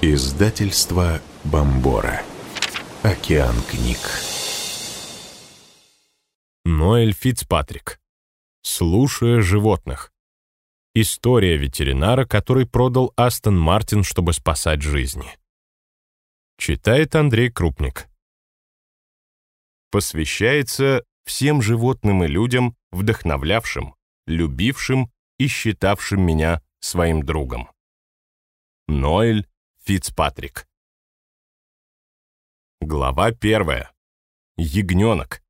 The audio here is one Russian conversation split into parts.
Издательство Бомбора. Океан книг. Ноэль Фицпатрик. Слушая животных. История ветеринара, который продал Астон Мартин, чтобы спасать жизни. Читает Андрей Крупник. Посвящается всем животным и людям, вдохновлявшим, любившим и считавшим меня своим другом. Ноэль Фицпатрик. Глава первая. Ягненок.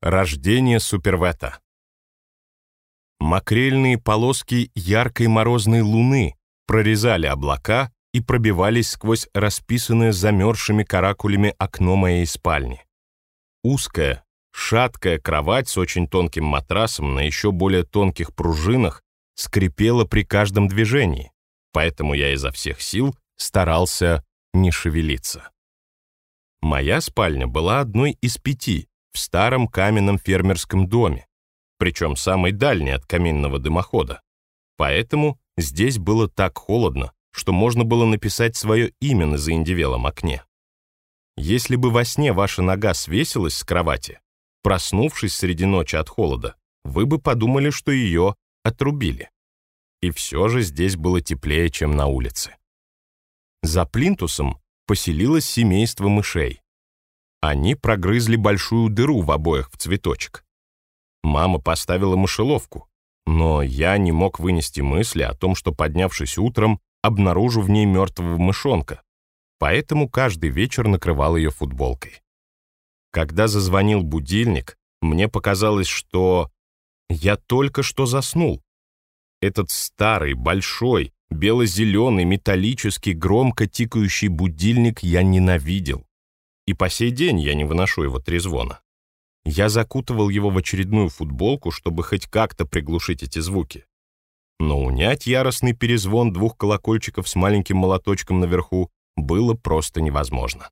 Рождение Супервета. Макрельные полоски яркой морозной луны прорезали облака и пробивались сквозь расписанное замерзшими каракулями окно моей спальни. Узкая, шаткая кровать с очень тонким матрасом на еще более тонких пружинах скрипела при каждом движении поэтому я изо всех сил старался не шевелиться. Моя спальня была одной из пяти в старом каменном фермерском доме, причем самой дальней от каминного дымохода. Поэтому здесь было так холодно, что можно было написать свое имя на заиндевелом окне. Если бы во сне ваша нога свесилась с кровати, проснувшись среди ночи от холода, вы бы подумали, что ее отрубили и все же здесь было теплее, чем на улице. За плинтусом поселилось семейство мышей. Они прогрызли большую дыру в обоях в цветочек. Мама поставила мышеловку, но я не мог вынести мысли о том, что, поднявшись утром, обнаружу в ней мертвого мышонка, поэтому каждый вечер накрывал ее футболкой. Когда зазвонил будильник, мне показалось, что я только что заснул, этот старый, большой, бело-зеленый, металлический, громко тикающий будильник я ненавидел. И по сей день я не выношу его трезвона. Я закутывал его в очередную футболку, чтобы хоть как-то приглушить эти звуки. Но унять яростный перезвон двух колокольчиков с маленьким молоточком наверху было просто невозможно.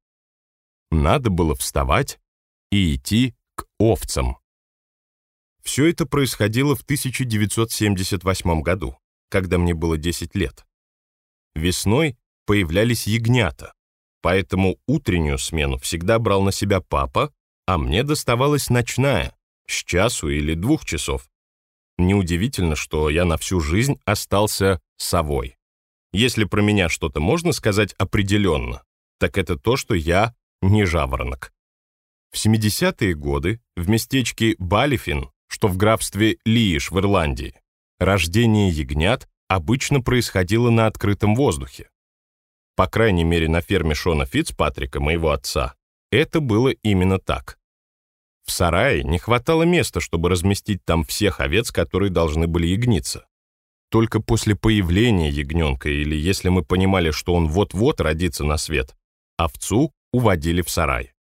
Надо было вставать и идти к овцам, все это происходило в 1978 году, когда мне было 10 лет. Весной появлялись ягнята, поэтому утреннюю смену всегда брал на себя папа, а мне доставалась ночная, с часу или двух часов. Неудивительно, что я на всю жизнь остался совой. Если про меня что-то можно сказать определенно, так это то, что я не жаворонок. В 70-е годы в местечке Балифин что в графстве Лииш в Ирландии рождение ягнят обычно происходило на открытом воздухе. По крайней мере, на ферме Шона Фицпатрика, моего отца, это было именно так. В сарае не хватало места, чтобы разместить там всех овец, которые должны были ягниться. Только после появления ягненка, или если мы понимали, что он вот-вот родится на свет, овцу уводили в сарай.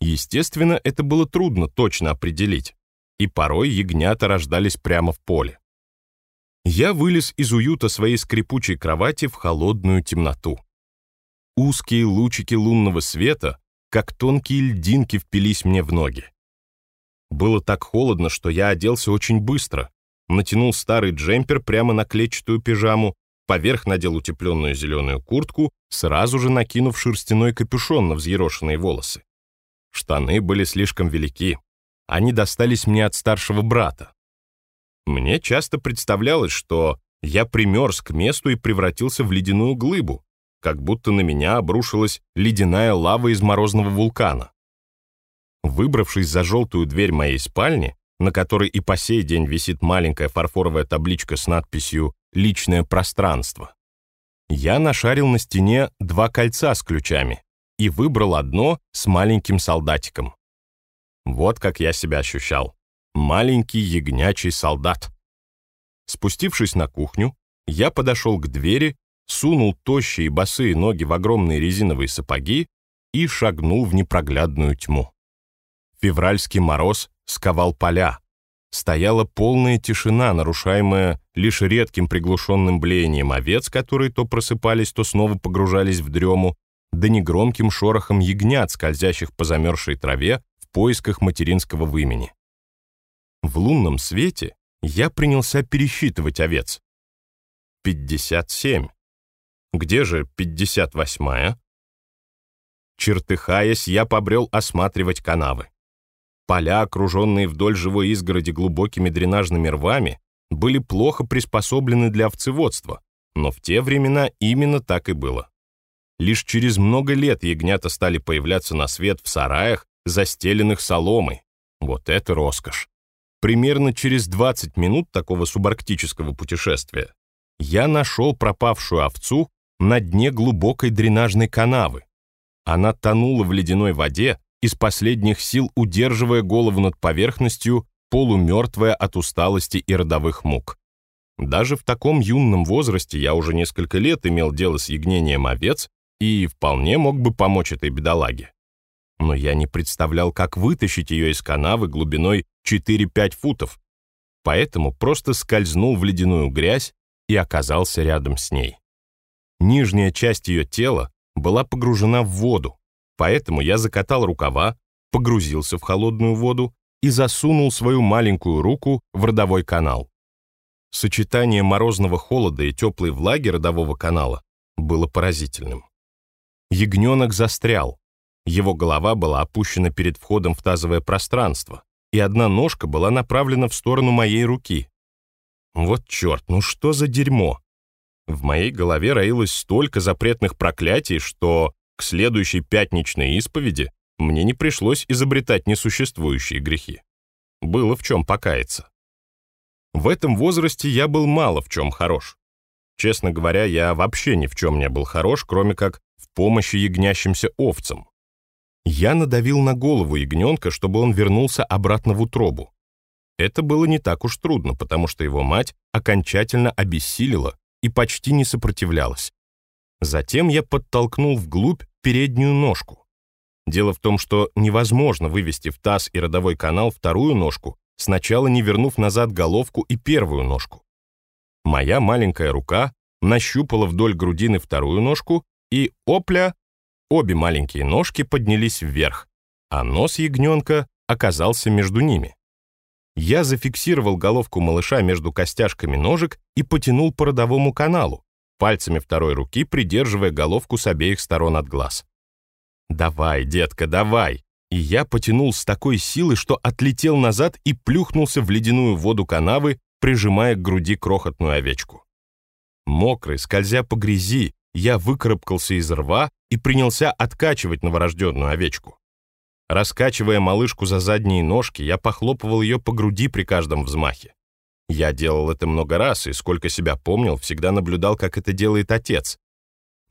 Естественно, это было трудно точно определить и порой ягнята рождались прямо в поле. Я вылез из уюта своей скрипучей кровати в холодную темноту. Узкие лучики лунного света, как тонкие льдинки, впились мне в ноги. Было так холодно, что я оделся очень быстро, натянул старый джемпер прямо на клетчатую пижаму, поверх надел утепленную зеленую куртку, сразу же накинув шерстяной капюшон на взъерошенные волосы. Штаны были слишком велики, они достались мне от старшего брата. Мне часто представлялось, что я примерз к месту и превратился в ледяную глыбу, как будто на меня обрушилась ледяная лава из морозного вулкана. Выбравшись за желтую дверь моей спальни, на которой и по сей день висит маленькая фарфоровая табличка с надписью «Личное пространство», я нашарил на стене два кольца с ключами и выбрал одно с маленьким солдатиком. Вот как я себя ощущал. Маленький ягнячий солдат. Спустившись на кухню, я подошел к двери, сунул тощие босые ноги в огромные резиновые сапоги и шагнул в непроглядную тьму. Февральский мороз сковал поля. Стояла полная тишина, нарушаемая лишь редким приглушенным блеянием овец, которые то просыпались, то снова погружались в дрему, да негромким шорохом ягнят, скользящих по замерзшей траве поисках материнского вымени. В лунном свете я принялся пересчитывать овец. 57. Где же 58-я? Чертыхаясь, я побрел осматривать канавы. Поля, окруженные вдоль живой изгороди глубокими дренажными рвами, были плохо приспособлены для овцеводства, но в те времена именно так и было. Лишь через много лет ягнята стали появляться на свет в сараях, застеленных соломой. Вот это роскошь! Примерно через 20 минут такого субарктического путешествия я нашел пропавшую овцу на дне глубокой дренажной канавы. Она тонула в ледяной воде, из последних сил удерживая голову над поверхностью, полумертвая от усталости и родовых мук. Даже в таком юном возрасте я уже несколько лет имел дело с ягнением овец и вполне мог бы помочь этой бедолаге. Но я не представлял, как вытащить ее из канавы глубиной 4-5 футов, поэтому просто скользнул в ледяную грязь и оказался рядом с ней. Нижняя часть ее тела была погружена в воду, поэтому я закатал рукава, погрузился в холодную воду и засунул свою маленькую руку в родовой канал. Сочетание морозного холода и теплой влаги родового канала было поразительным. Ягненок застрял. Его голова была опущена перед входом в тазовое пространство, и одна ножка была направлена в сторону моей руки. Вот черт, ну что за дерьмо! В моей голове роилось столько запретных проклятий, что к следующей пятничной исповеди мне не пришлось изобретать несуществующие грехи. Было в чем покаяться. В этом возрасте я был мало в чем хорош. Честно говоря, я вообще ни в чем не был хорош, кроме как в помощи ягнящимся овцам. Я надавил на голову ягненка, чтобы он вернулся обратно в утробу. Это было не так уж трудно, потому что его мать окончательно обессилила и почти не сопротивлялась. Затем я подтолкнул вглубь переднюю ножку. Дело в том, что невозможно вывести в таз и родовой канал вторую ножку, сначала не вернув назад головку и первую ножку. Моя маленькая рука нащупала вдоль грудины вторую ножку, и, опля, обе маленькие ножки поднялись вверх, а нос ягненка оказался между ними. Я зафиксировал головку малыша между костяшками ножек и потянул по родовому каналу, пальцами второй руки придерживая головку с обеих сторон от глаз. «Давай, детка, давай!» И я потянул с такой силой, что отлетел назад и плюхнулся в ледяную воду канавы, прижимая к груди крохотную овечку. Мокрый, скользя по грязи, я выкарабкался из рва и принялся откачивать новорожденную овечку. Раскачивая малышку за задние ножки, я похлопывал ее по груди при каждом взмахе. Я делал это много раз, и сколько себя помнил, всегда наблюдал, как это делает отец.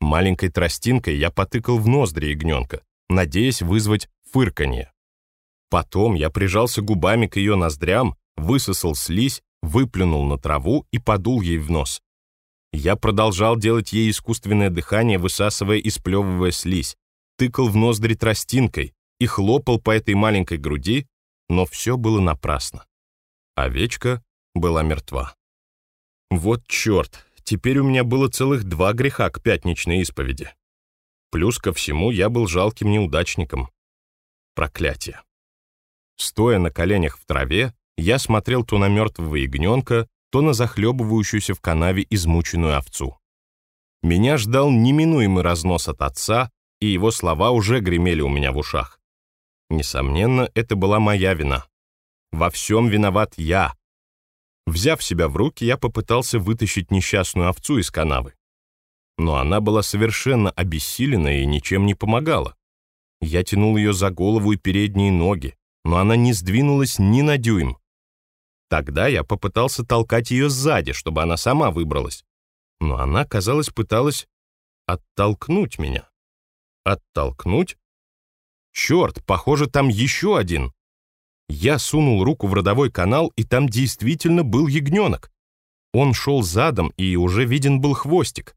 Маленькой тростинкой я потыкал в ноздри ягненка, надеясь вызвать фырканье. Потом я прижался губами к ее ноздрям, высосал слизь, выплюнул на траву и подул ей в нос. Я продолжал делать ей искусственное дыхание, высасывая и сплевывая слизь, тыкал в ноздри тростинкой и хлопал по этой маленькой груди, но все было напрасно. Овечка была мертва. Вот черт, теперь у меня было целых два греха к пятничной исповеди. Плюс ко всему я был жалким неудачником. Проклятие. Стоя на коленях в траве, я смотрел то на мертвого ягненка, то на захлебывающуюся в канаве измученную овцу. Меня ждал неминуемый разнос от отца, и его слова уже гремели у меня в ушах. Несомненно, это была моя вина. Во всем виноват я. Взяв себя в руки, я попытался вытащить несчастную овцу из канавы. Но она была совершенно обессилена и ничем не помогала. Я тянул ее за голову и передние ноги, но она не сдвинулась ни на дюйм. Тогда я попытался толкать ее сзади, чтобы она сама выбралась. Но она, казалось, пыталась оттолкнуть меня. Оттолкнуть? Черт, похоже, там еще один. Я сунул руку в родовой канал, и там действительно был ягненок. Он шел задом, и уже виден был хвостик.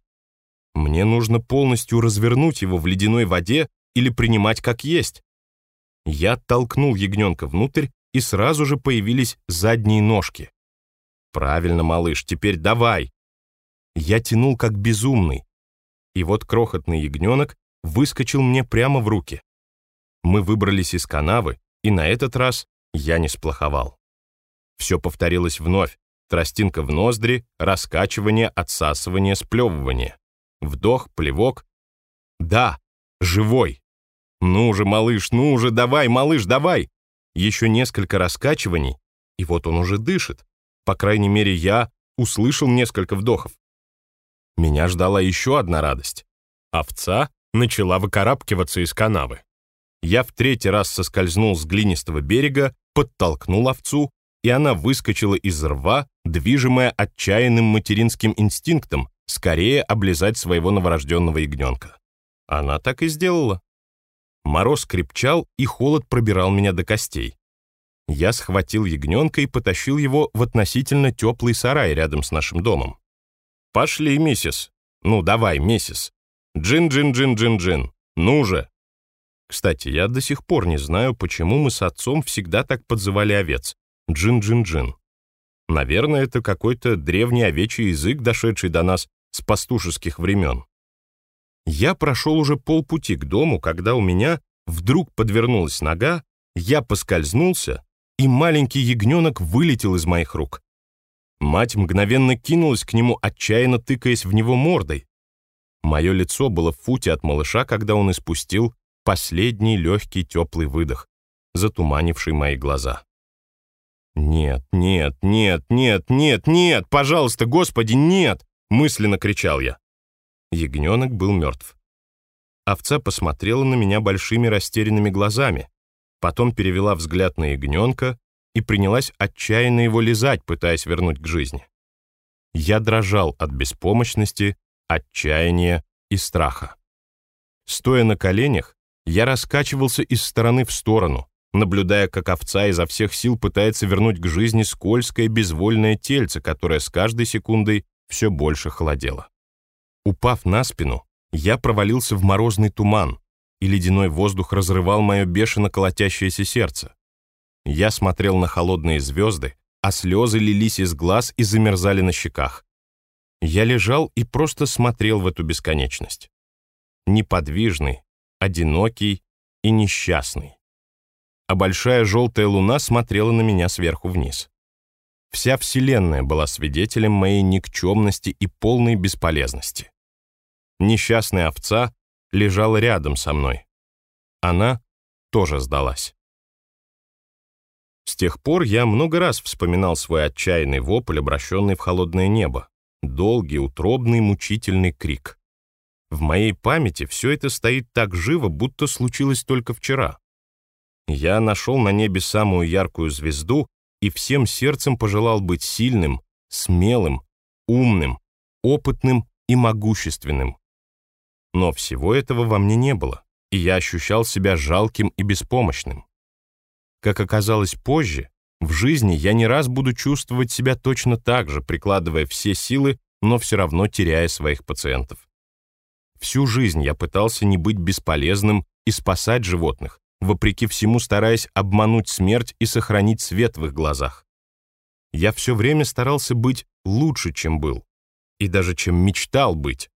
Мне нужно полностью развернуть его в ледяной воде или принимать как есть. Я толкнул ягненка внутрь, и сразу же появились задние ножки. «Правильно, малыш, теперь давай!» Я тянул как безумный. И вот крохотный ягненок выскочил мне прямо в руки. Мы выбрались из канавы, и на этот раз я не сплоховал. Все повторилось вновь. Тростинка в ноздри, раскачивание, отсасывание, сплевывание. Вдох, плевок. Да, живой. Ну же, малыш, ну же, давай, малыш, давай. Еще несколько раскачиваний, и вот он уже дышит. По крайней мере, я услышал несколько вдохов. Меня ждала еще одна радость. Овца начала выкарабкиваться из канавы. Я в третий раз соскользнул с глинистого берега, подтолкнул овцу, и она выскочила из рва, движимая отчаянным материнским инстинктом скорее облизать своего новорожденного ягненка. Она так и сделала. Мороз крепчал, и холод пробирал меня до костей. Я схватил ягненка и потащил его в относительно теплый сарай рядом с нашим домом. «Пошли, миссис. Ну, давай, миссис. Джин-джин-джин-джин-джин. Ну же!» Кстати, я до сих пор не знаю, почему мы с отцом всегда так подзывали овец. Джин-джин-джин. Наверное, это какой-то древний овечий язык, дошедший до нас с пастушеских времен. Я прошел уже полпути к дому, когда у меня вдруг подвернулась нога, я поскользнулся, и маленький ягненок вылетел из моих рук. Мать мгновенно кинулась к нему, отчаянно тыкаясь в него мордой. Мое лицо было в футе от малыша, когда он испустил последний легкий теплый выдох, затуманивший мои глаза. «Нет, нет, нет, нет, нет, нет, пожалуйста, Господи, нет!» мысленно кричал я. Ягненок был мертв. Овца посмотрела на меня большими растерянными глазами, потом перевела взгляд на ягненка и принялась отчаянно его лизать, пытаясь вернуть к жизни. Я дрожал от беспомощности, отчаяния и страха. Стоя на коленях, я раскачивался из стороны в сторону, наблюдая, как овца изо всех сил пытается вернуть к жизни скользкое безвольное тельце, которое с каждой секундой все больше холодело. Упав на спину, я провалился в морозный туман, и ледяной воздух разрывал мое бешено колотящееся сердце. Я смотрел на холодные звезды, а слезы лились из глаз и замерзали на щеках. Я лежал и просто смотрел в эту бесконечность. Неподвижный, одинокий и несчастный. А большая желтая луна смотрела на меня сверху вниз. Вся Вселенная была свидетелем моей никчемности и полной бесполезности. Несчастная овца лежала рядом со мной. Она тоже сдалась. С тех пор я много раз вспоминал свой отчаянный вопль, обращенный в холодное небо. Долгий, утробный, мучительный крик. В моей памяти все это стоит так живо, будто случилось только вчера. Я нашел на небе самую яркую звезду и всем сердцем пожелал быть сильным, смелым, умным, опытным и могущественным, но всего этого во мне не было, и я ощущал себя жалким и беспомощным. Как оказалось позже, в жизни я не раз буду чувствовать себя точно так же, прикладывая все силы, но все равно теряя своих пациентов. Всю жизнь я пытался не быть бесполезным и спасать животных, вопреки всему стараясь обмануть смерть и сохранить свет в их глазах. Я все время старался быть лучше, чем был, и даже чем мечтал быть,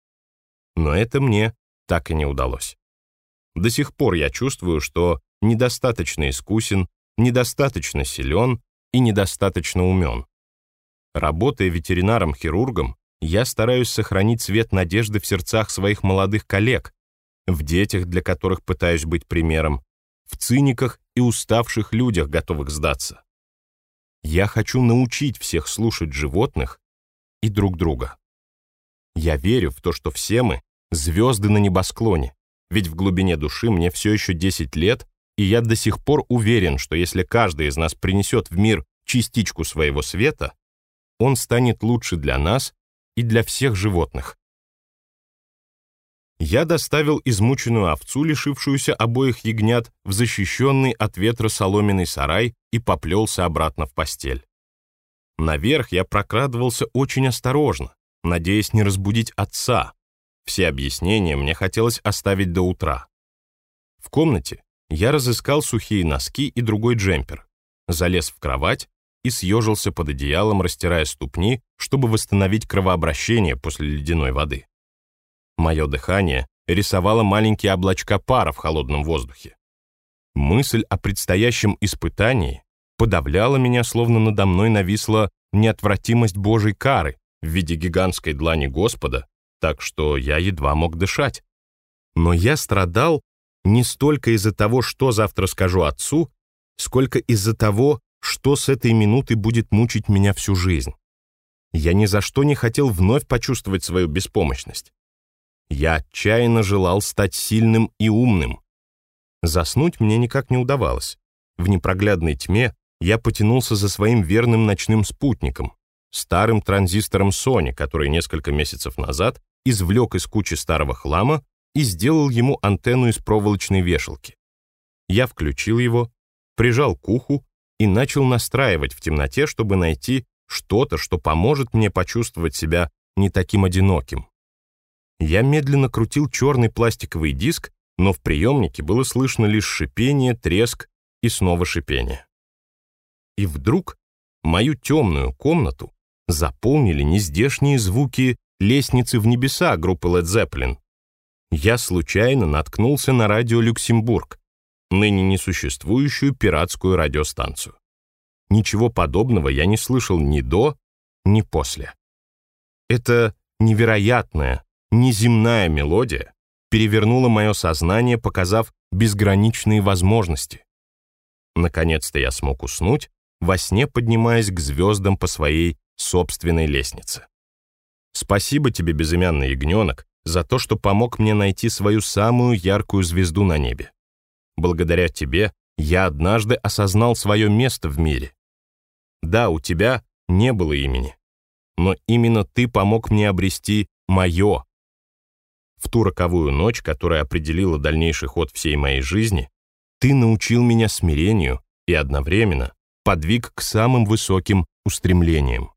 но это мне так и не удалось. До сих пор я чувствую, что недостаточно искусен, недостаточно силен и недостаточно умен. Работая ветеринаром-хирургом, я стараюсь сохранить свет надежды в сердцах своих молодых коллег, в детях, для которых пытаюсь быть примером, в циниках и уставших людях, готовых сдаться. Я хочу научить всех слушать животных и друг друга. Я верю в то, что все мы звезды на небосклоне, ведь в глубине души мне все еще 10 лет, и я до сих пор уверен, что если каждый из нас принесет в мир частичку своего света, он станет лучше для нас и для всех животных. Я доставил измученную овцу, лишившуюся обоих ягнят, в защищенный от ветра соломенный сарай и поплелся обратно в постель. Наверх я прокрадывался очень осторожно, надеясь не разбудить отца, все объяснения мне хотелось оставить до утра. В комнате я разыскал сухие носки и другой джемпер, залез в кровать и съежился под одеялом, растирая ступни, чтобы восстановить кровообращение после ледяной воды. Мое дыхание рисовало маленькие облачка пара в холодном воздухе. Мысль о предстоящем испытании подавляла меня, словно надо мной нависла неотвратимость Божьей кары в виде гигантской длани Господа, так что я едва мог дышать. Но я страдал не столько из-за того, что завтра скажу отцу, сколько из-за того, что с этой минуты будет мучить меня всю жизнь. Я ни за что не хотел вновь почувствовать свою беспомощность. Я отчаянно желал стать сильным и умным. Заснуть мне никак не удавалось. В непроглядной тьме я потянулся за своим верным ночным спутником, старым транзистором Sony, который несколько месяцев назад извлек из кучи старого хлама и сделал ему антенну из проволочной вешалки. Я включил его, прижал к уху и начал настраивать в темноте, чтобы найти что-то, что поможет мне почувствовать себя не таким одиноким. Я медленно крутил черный пластиковый диск, но в приемнике было слышно лишь шипение, треск и снова шипение. И вдруг мою темную комнату заполнили нездешние звуки лестницы в небеса группы Led Zeppelin. Я случайно наткнулся на радио «Люксембург», ныне несуществующую пиратскую радиостанцию. Ничего подобного я не слышал ни до, ни после. Это невероятная, неземная мелодия перевернула мое сознание, показав безграничные возможности. Наконец-то я смог уснуть, во сне поднимаясь к звездам по своей собственной лестнице. Спасибо тебе, безымянный ягненок, за то, что помог мне найти свою самую яркую звезду на небе. Благодаря тебе я однажды осознал свое место в мире. Да, у тебя не было имени, но именно ты помог мне обрести мое. В ту роковую ночь, которая определила дальнейший ход всей моей жизни, ты научил меня смирению и одновременно подвиг к самым высоким устремлениям.